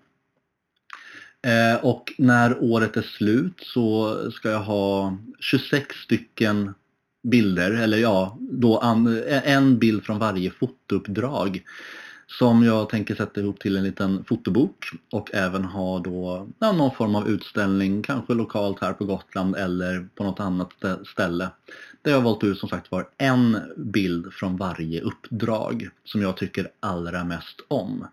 S3: Eh, och när året är slut så ska jag ha 26 stycken bilder, eller ja, då an, en bild från varje fotouppdrag som jag tänker sätta ihop till en liten fotobok och även ha då ja, någon form av utställning, kanske lokalt här på Gotland eller på något annat ställe. Där jag valt ut som sagt var en bild från varje uppdrag som jag tycker allra mest om.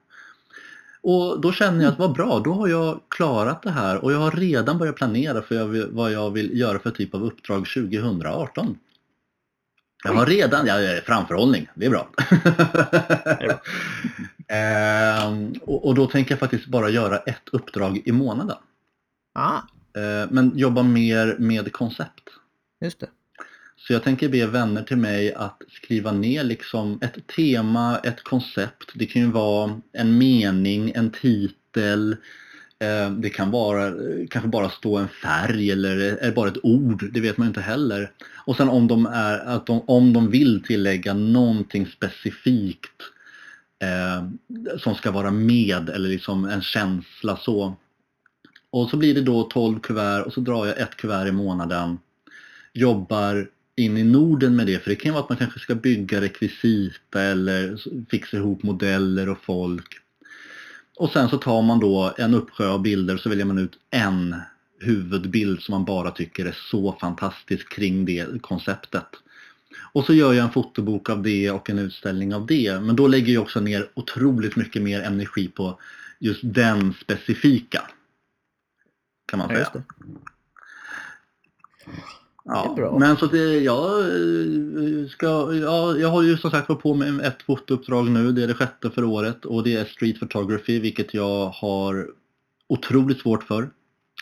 S3: Och då känner jag att vad bra, då har jag klarat det här och jag har redan börjat planera för jag vad jag vill göra för typ av uppdrag 2018. Jag har redan, ja, ja, framförhållning, det är bra.
S2: bra. <laughs>
S3: Ehm, och, och då tänker jag faktiskt bara göra ett uppdrag i månaden.
S2: Ah,
S3: Ehm, men jobba mer med koncept.
S2: just det.
S3: Så jag tänker be vänner till mig att skriva ner liksom ett tema, ett koncept. Det kan ju vara en mening, en titel, Eh, det kan vara, eh, kanske bara stå en färg eller eh, är bara ett ord, det vet man inte heller. Och sen om de, är, att de, om de vill tillägga någonting specifikt eh, som ska vara med eller liksom en känsla så. Och så blir det då 12 kuvert och så drar jag ett kuvert i månaden. Jobbar in i Norden med det, för det kan vara att man kanske ska bygga rekvisita eller fixa ihop modeller och folk. Och sen så tar man då en uppsjö av bilder och så väljer man ut en huvudbild som man bara tycker är så fantastisk kring det konceptet. Och så gör jag en fotobok av det och en utställning av det. Men då lägger jag också ner otroligt mycket mer energi på just den specifika. Kan man säga.
S2: Ja,
S3: men så det, jag, eh, ska, ja, jag har ju som sagt varit på med ett fotouppdrag nu, det är det sjätte för året och det är Street Photography vilket jag har otroligt svårt för.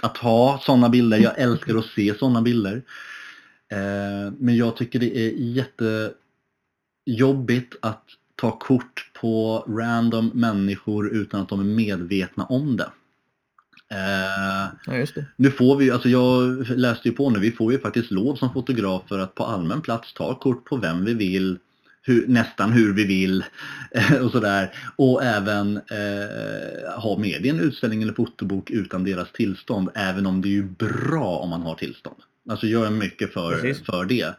S3: Att ha sådana bilder, jag älskar att se sådana bilder. Eh, men jag tycker det är jättejobbigt att ta kort på random människor utan att de är medvetna om det.
S2: Eh, ja.
S3: Nu får vi, alltså jag läste ju på nu, vi får ju faktiskt lov som fotografer att på allmän plats ta kort på vem vi vill, hur, nästan hur vi vill och sådär. Och även eh, ha med i en utställning eller fotobok utan deras tillstånd, även om det är ju bra om man har tillstånd. Alltså jag är mycket för, för det.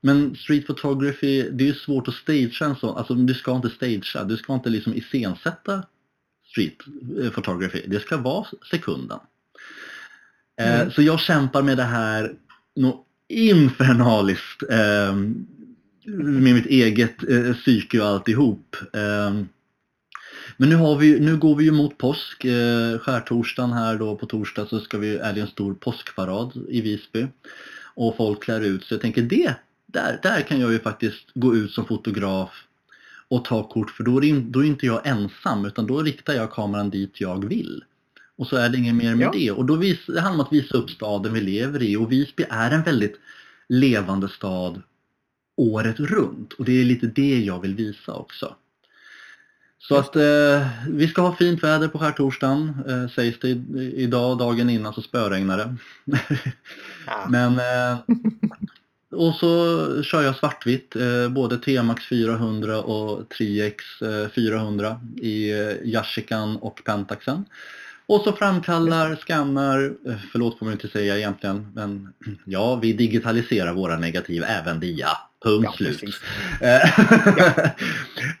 S3: Men street photography, det är ju svårt att stagea en sån, alltså du ska inte stagea, du ska inte liksom iscensätta street eh, photography. Det ska vara sekunden. Eh, mm. Så jag kämpar med det här något infernaliskt eh, med mitt eget eh, psyke och alltihop. Eh, men nu, har vi, nu går vi ju mot påsk. Eh, skärtorsdagen här då på torsdag så ska vi, är det en stor påskparad i Visby. Och folk klär ut sig. Jag tänker det, där, där kan jag ju faktiskt gå ut som fotograf och ta kort för då är, då är inte jag ensam utan då riktar jag kameran dit jag vill. Och så är det inget mer med ja. det. Och då vis, det handlar om att visa upp staden vi lever i och Visby är en väldigt levande stad året runt och det är lite det jag vill visa också. Så att eh, vi ska ha fint väder på skärtorsdagen eh, sägs det idag, dagen innan så spöregnar det. <laughs> Ja. Men eh, och så kör jag svartvitt, eh, både T-Max 400 och Triex 400 eh, i eh, Yashikan och Pentaxen. Och så framkallar, skannar, förlåt får man inte säga egentligen, men <clears throat> ja, vi digitaliserar våra negativ även via Punkt ja, slut. <laughs>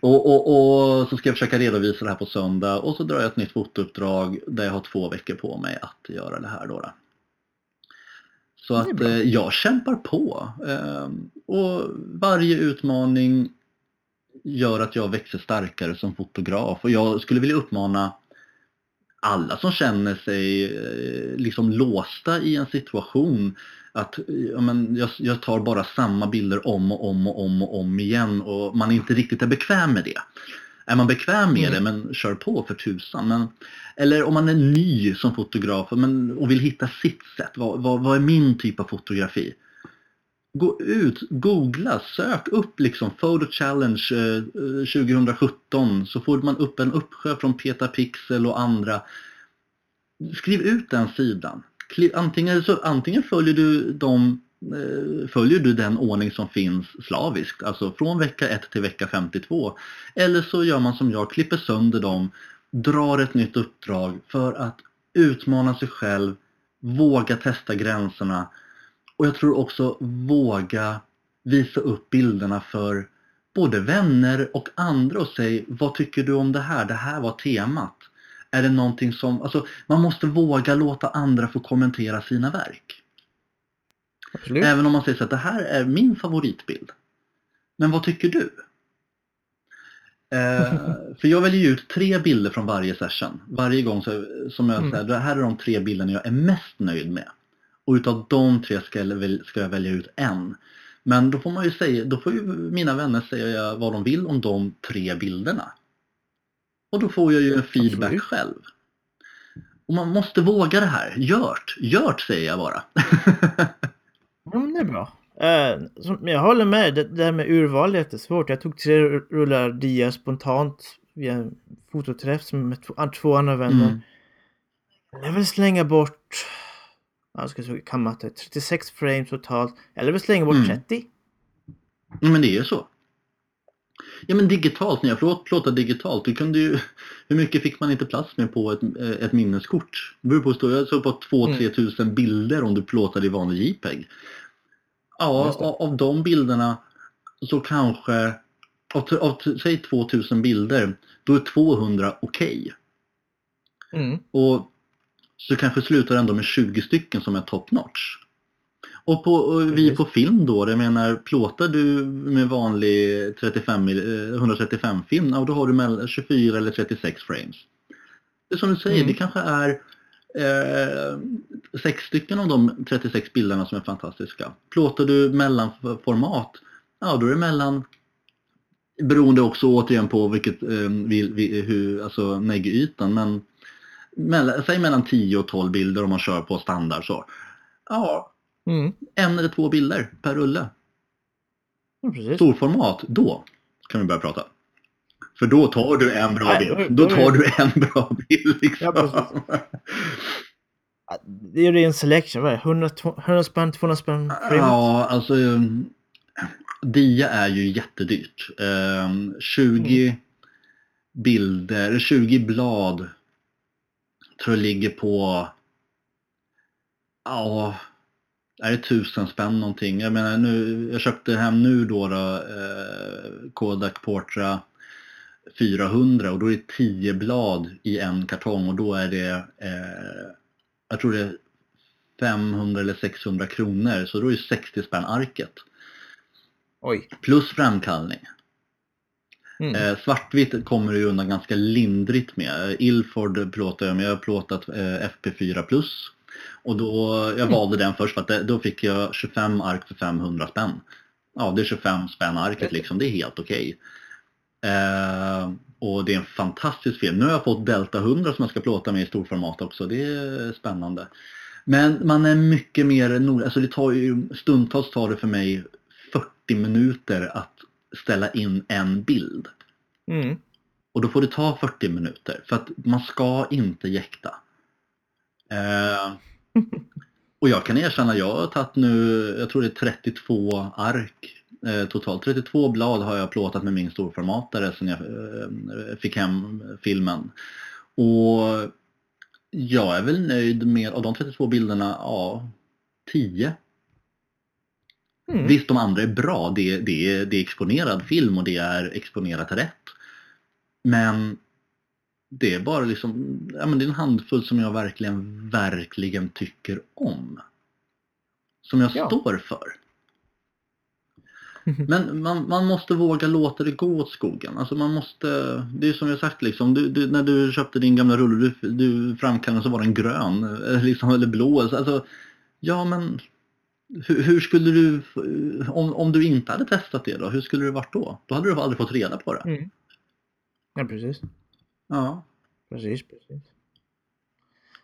S3: <laughs> och, och, och, så ska jag försöka redovisa det här på söndag och så drar jag ett nytt fotouppdrag där jag har två veckor på mig att göra det här. Då, då. Så att eh, jag kämpar på. Eh, och varje utmaning gör att jag växer starkare som fotograf. Och jag skulle vilja uppmana alla som känner sig eh, liksom låsta i en situation att ja, men jag, jag, tar bara samma bilder om och om och om och om igen och man inte riktigt är bekväm med det. Är man bekväm med mm. det, men kör på för tusan. Men, eller om man är ny som fotograf men, och vill hitta sitt sätt. Vad, vad, vad är min typ av fotografi? Gå ut, googla, sök upp liksom Photo Challenge eh, 2017 så får man upp en uppsjö från Petapixel och andra. Skriv ut den sidan. Antingen, så, antingen följer du de Eh, Eh, följer du den ordning som finns slaviskt, alltså från vecka 1 till vecka 52. Eller så gör man som jag, klipper sönder dem, drar ett nytt uppdrag för att utmana sig själv, våga testa gränserna och jag tror också våga visa upp bilderna för både vänner och andra och säga vad tycker du om det här? Det här var temat. Är det någonting som, alltså man måste våga låta andra få kommentera sina verk. Absolut. Även om man säger så att det här är min favoritbild. Men vad tycker du? Eh, <laughs> för jag väljer ut tre bilder från varje session. Varje gång så, som jag mm. säger, det här är de tre bilderna jag är mest nöjd med. Och utav de tre ska jag, ska jag välja ut en. Men då får man ju säga, då får ju mina vänner säga vad de vill om de tre bilderna. Och då får jag ju en feedback Absolut. själv. Och man måste våga det här. Gört! Gört säger jag bara. <laughs>
S2: Ja, men det är bra. Uh, som, jag håller med, det, det där med urval är jättesvårt. Jag tog tre rullar dia spontant via en fototräff med två, två andra vänner. Jag vill slänga bort... Jag ska så kan matte. 36 frames totalt. Eller vill slänga bort
S3: Mm.
S2: 30.
S3: Ja, men det är ju så. Ja men digitalt, när jag plåt- plåtade digitalt, du kunde ju, hur mycket fick man inte plats med på ett, eh, ett minneskort? Det beror på, hur stor- jag såg på 2-3
S2: Mm.
S3: tusen bilder om du plåtade i vanlig JPEG. Ja, av, av de bilderna så kanske, av, av säg 2000 bilder, då är 200 okej.
S2: Mm.
S3: Och så kanske slutar ändå med 20 stycken som är top notch. Och, på, och vi på film då, jag menar plåtar du med vanlig 35, mil- eh, 135 film, ja, då har du mellan 24 eller 36 frames. Det som du säger,
S2: Mm.
S3: det kanske är eh, sex stycken av de 36 bilderna som är fantastiska. Plåtar du mellanformat, ja då är det mellan Beroende också återigen på vilket, eh, vi, vi, hur, alltså neggytan, men mellan, säg mellan 10 och 12 bilder om man kör på standard så. Ja,
S2: Mm.
S3: en eller två bilder per rulle.
S2: Ja.
S3: Storformat, då kan vi börja prata. För då tar du en bra
S2: Nej,
S3: bild.
S2: då-
S3: Då tar du en bra bild liksom.
S2: Ja. Det är ju ren selection. Vad är det? 100, 100 spänn, 200 spänn?
S3: Ja, alltså Dia är ju jättedyrt. Um, 20
S2: Mm.
S3: bilder, 20 blad tror jag ligger på ja, är det tusen spänn någonting? Jag menar nu, jag köpte hem nu då, då eh, Kodak Portra 400 och då är det 10 blad i en kartong och då är det eh, jag tror det är 500 eller 600 kronor så då är det 60 spänn arket.
S2: Oj.
S3: Plus framkallning.
S2: Mm.
S3: Eh, svartvitt kommer du undan ganska lindrigt med. Ilford plåtar jag med, jag har plåtat eh, FP4 plus. Och då, jag
S2: Mm.
S3: valde den först för att det, då fick jag 25 ark för 500 spänn. Ja, det är 25 spänn arket liksom, det är helt okej. Eh, och det är en fantastisk film. Nu har jag fått Delta 100 som jag ska plåta med i storformat också, det är spännande. Men man är mycket mer noga, alltså det tar ju, stundtals tar det för mig 40 minuter att ställa in en bild.
S2: Mm.
S3: Och då får det ta 40 minuter för att man ska inte jäkta. Eh, <laughs> och jag kan erkänna, jag har tagit nu, jag tror det är 32 ark eh, totalt. 32 blad har jag plåtat med min storformatare sedan jag eh, fick hem filmen. Och jag är väl nöjd med, av de 32 bilderna, ja, 10
S2: Mm.
S3: Visst, de andra är bra. Det, det, det är exponerad film och det är exponerat rätt. Men det är bara liksom, ja men det är en handfull som jag verkligen, verkligen tycker om. Som jag
S2: Ja.
S3: står för. <laughs> Men man, man måste våga låta det gå åt skogen. Alltså man måste, det är som jag sagt liksom, du, du, när du köpte din gamla rulle, du, du framkallade så var den grön, eh, liksom, eller blå. Alltså, ja men hur, hur skulle du, om, om du inte hade testat det då, hur skulle det varit då? Då hade du aldrig fått reda på det.
S2: Mm. Ja, precis.
S3: Ja.
S2: Precis, precis.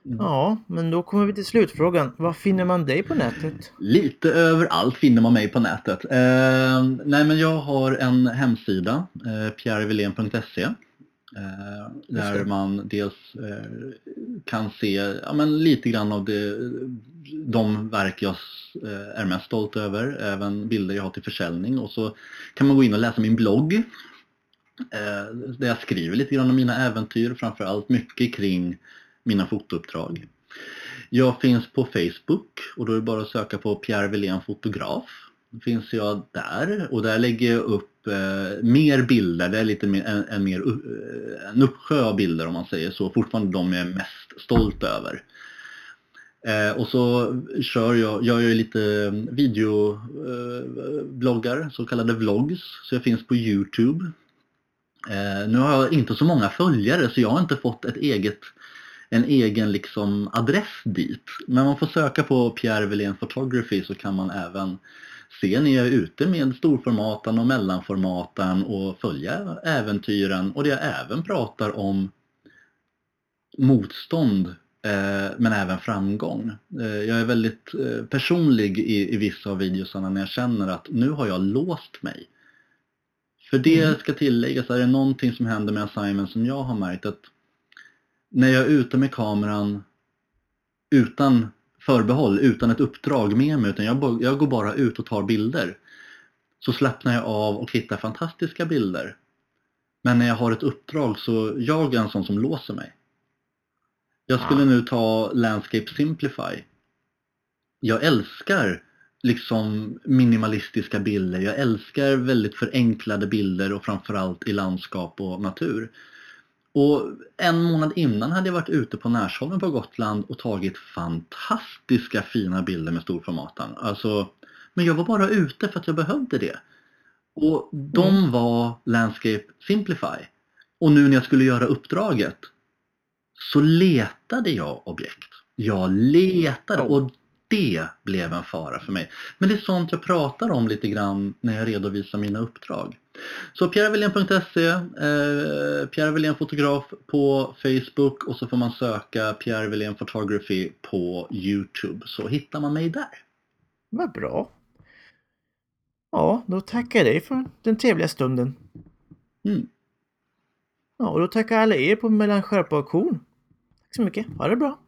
S3: Mm.
S2: Ja, men då kommer vi till slutfrågan. Var finner man dig på nätet?
S3: Lite överallt finner man mig på nätet. Eh, nej men jag har en hemsida, eh, pierrevilén.se. Eh, där man dels eh, kan se ja, men lite grann av det, de verk jag eh, är mest stolt över, även bilder jag har till försäljning och så kan man gå in och läsa min blogg Eh, där jag skriver lite grann om mina äventyr, framförallt mycket kring mina fotouppdrag. Jag finns på Facebook och då är det bara att söka på Pierre Wilén fotograf. Då finns jag där och där lägger jag upp eh, mer bilder, det är lite mer, en, en, mer, eh, en uppsjö av bilder om man säger så, fortfarande de jag är mest stolt över. Eh, och så kör jag, jag gör lite eh, videobloggar, så kallade vlogs, så jag finns på Youtube. Eh, nu har jag inte så många följare så jag har inte fått ett eget en egen liksom adress dit. Men man får söka på Pierre Wilén Photography så kan man även se när jag är ute med storformaten och mellanformaten och följa äventyren och det jag även pratar om motstånd eh, men även framgång. Eh, jag är väldigt eh, personlig i, i vissa av videosarna när jag känner att nu har jag låst mig. För det
S2: Mm.
S3: ska tilläggas, är det någonting som händer med Simon som jag har märkt att när jag är ute med kameran utan förbehåll, utan ett uppdrag med mig, utan jag, jag går bara ut och tar bilder. Så slappnar jag av och hittar fantastiska bilder. Men när jag har ett uppdrag så jag är en sån som låser mig. Jag skulle nu ta Landscape Simplify. Jag älskar liksom minimalistiska bilder. Jag älskar väldigt förenklade bilder och framförallt i landskap och natur. Och en månad innan hade jag varit ute på Närsholmen på Gotland och tagit fantastiska fina bilder med storformatan. Alltså, men jag var bara ute för att jag behövde det. Och de mm. var Landscape Simplify. Och nu när jag skulle göra uppdraget så letade jag objekt. Jag letade och det blev en fara för mig. Men det är sånt jag pratar om lite grann när jag redovisar mina uppdrag. Så pierrevillén.se, eh, Pierre Wilén fotograf på Facebook och så får man söka Pierre Wilén Photography på Youtube så hittar man mig där.
S2: Vad bra. Ja, då tackar jag dig för den trevliga stunden. Mm. Ja, och då tackar alla er på Mellan skärpa och korn. Tack så mycket. Ha det bra.